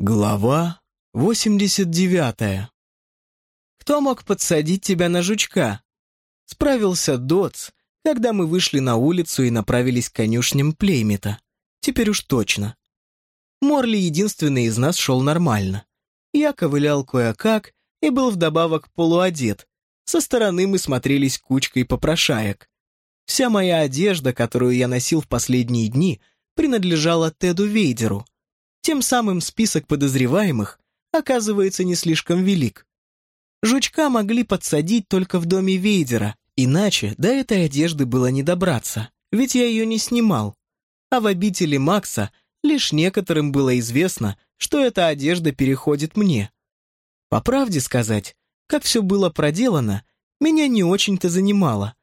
Глава 89 «Кто мог подсадить тебя на жучка?» Справился Дотс, когда мы вышли на улицу и направились к конюшням Плеймита. Теперь уж точно. Морли единственный из нас шел нормально. Я ковылял кое-как и был вдобавок полуодет. Со стороны мы смотрелись кучкой попрошаек. Вся моя одежда, которую я носил в последние дни, принадлежала Теду Вейдеру — тем самым список подозреваемых оказывается не слишком велик. Жучка могли подсадить только в доме Вейдера, иначе до этой одежды было не добраться, ведь я ее не снимал. А в обители Макса лишь некоторым было известно, что эта одежда переходит мне. По правде сказать, как все было проделано, меня не очень-то занимало.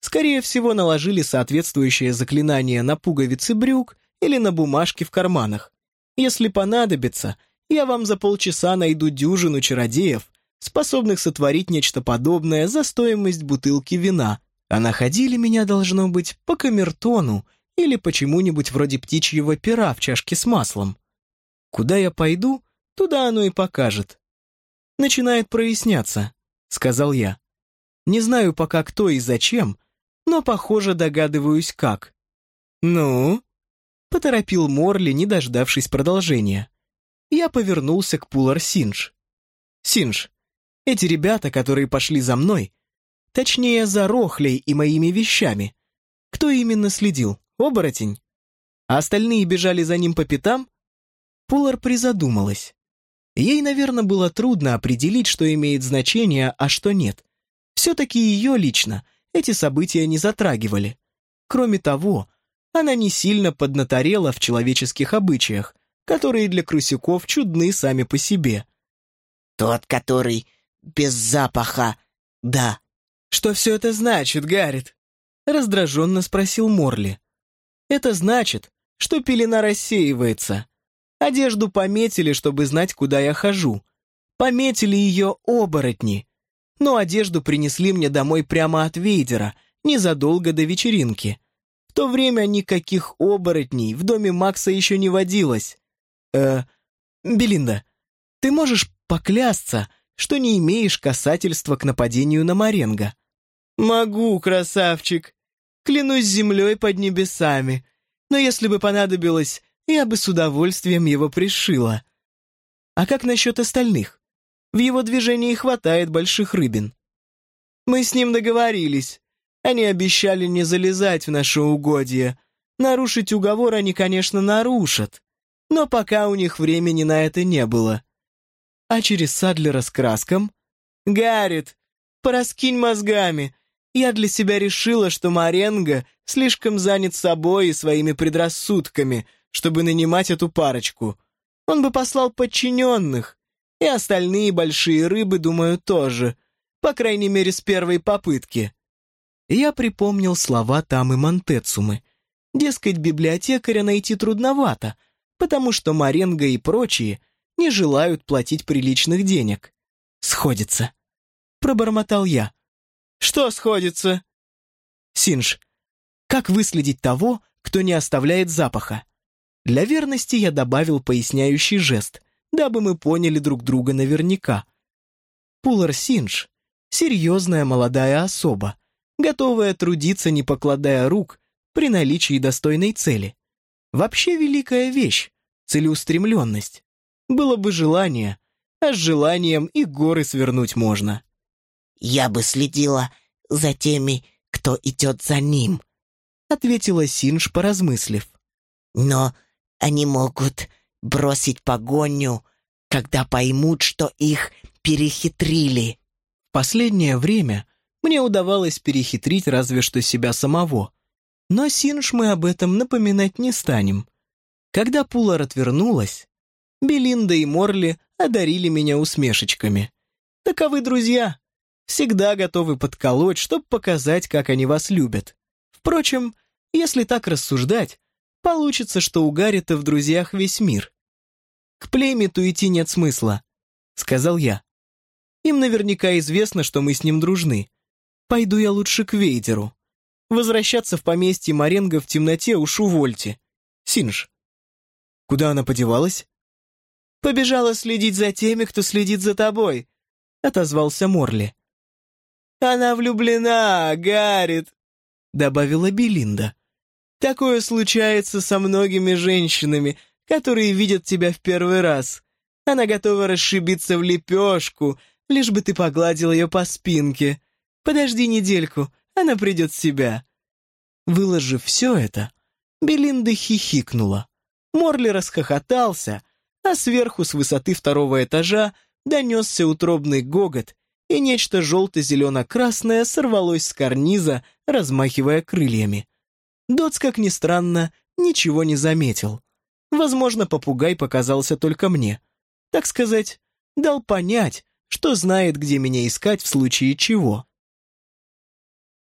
Скорее всего, наложили соответствующее заклинание на пуговицы брюк или на бумажки в карманах. Если понадобится, я вам за полчаса найду дюжину чародеев, способных сотворить нечто подобное за стоимость бутылки вина, а находили меня, должно быть, по камертону или почему-нибудь вроде птичьего пера в чашке с маслом. Куда я пойду, туда оно и покажет. Начинает проясняться, сказал я. Не знаю пока кто и зачем, но, похоже, догадываюсь как. Ну? Поторопил Морли, не дождавшись продолжения. Я повернулся к Пулар Синж. «Синж, эти ребята, которые пошли за мной, точнее, за Рохлей и моими вещами, кто именно следил? Оборотень? А остальные бежали за ним по пятам?» Пулар призадумалась. Ей, наверное, было трудно определить, что имеет значение, а что нет. Все-таки ее лично эти события не затрагивали. Кроме того, она не сильно поднаторела в человеческих обычаях, которые для крысюков чудны сами по себе. «Тот, который без запаха, да». «Что все это значит, Гаррит?» раздраженно спросил Морли. «Это значит, что пелена рассеивается. Одежду пометили, чтобы знать, куда я хожу. Пометили ее оборотни. Но одежду принесли мне домой прямо от Вейдера, незадолго до вечеринки то время никаких оборотней в доме Макса еще не водилось. Э, Белинда, ты можешь поклясться, что не имеешь касательства к нападению на Маренго? Могу, красавчик. Клянусь землей под небесами. Но если бы понадобилось, я бы с удовольствием его пришила. А как насчет остальных? В его движении хватает больших рыбин. Мы с ним договорились. Они обещали не залезать в наше угодье. Нарушить уговор они, конечно, нарушат. Но пока у них времени на это не было. А через Садлера с краском? Гаррит, пораскинь мозгами. Я для себя решила, что Маренго слишком занят собой и своими предрассудками, чтобы нанимать эту парочку. Он бы послал подчиненных. И остальные большие рыбы, думаю, тоже. По крайней мере, с первой попытки я припомнил слова Тамы Монтецумы. Дескать, библиотекаря найти трудновато, потому что Маренго и прочие не желают платить приличных денег. «Сходится», — пробормотал я. «Что сходится?» «Синж, как выследить того, кто не оставляет запаха?» Для верности я добавил поясняющий жест, дабы мы поняли друг друга наверняка. Пулар Синж — серьезная молодая особа, готовая трудиться, не покладая рук, при наличии достойной цели. Вообще великая вещь — целеустремленность. Было бы желание, а с желанием и горы свернуть можно. «Я бы следила за теми, кто идет за ним», — ответила Синж, поразмыслив. «Но они могут бросить погоню, когда поймут, что их перехитрили». В последнее время мне удавалось перехитрить разве что себя самого. Но Синж мы об этом напоминать не станем. Когда Пулар отвернулась, Белинда и Морли одарили меня усмешечками. Таковы друзья. Всегда готовы подколоть, чтобы показать, как они вас любят. Впрочем, если так рассуждать, получится, что у Гаррита в друзьях весь мир. К племяту идти нет смысла, сказал я. Им наверняка известно, что мы с ним дружны. Пойду я лучше к Вейдеру. Возвращаться в поместье Маренго в темноте уж увольте. Синж. Куда она подевалась? Побежала следить за теми, кто следит за тобой», — отозвался Морли. «Она влюблена, Гаррит», — добавила Белинда. «Такое случается со многими женщинами, которые видят тебя в первый раз. Она готова расшибиться в лепешку, лишь бы ты погладил ее по спинке. Подожди недельку, она придет в себя». Выложив все это, Белинда хихикнула. Морли расхохотался, а сверху с высоты второго этажа донесся утробный гогот, и нечто желто-зелено-красное сорвалось с карниза, размахивая крыльями. Доц, как ни странно, ничего не заметил. Возможно, попугай показался только мне. Так сказать, дал понять, что знает, где меня искать в случае чего.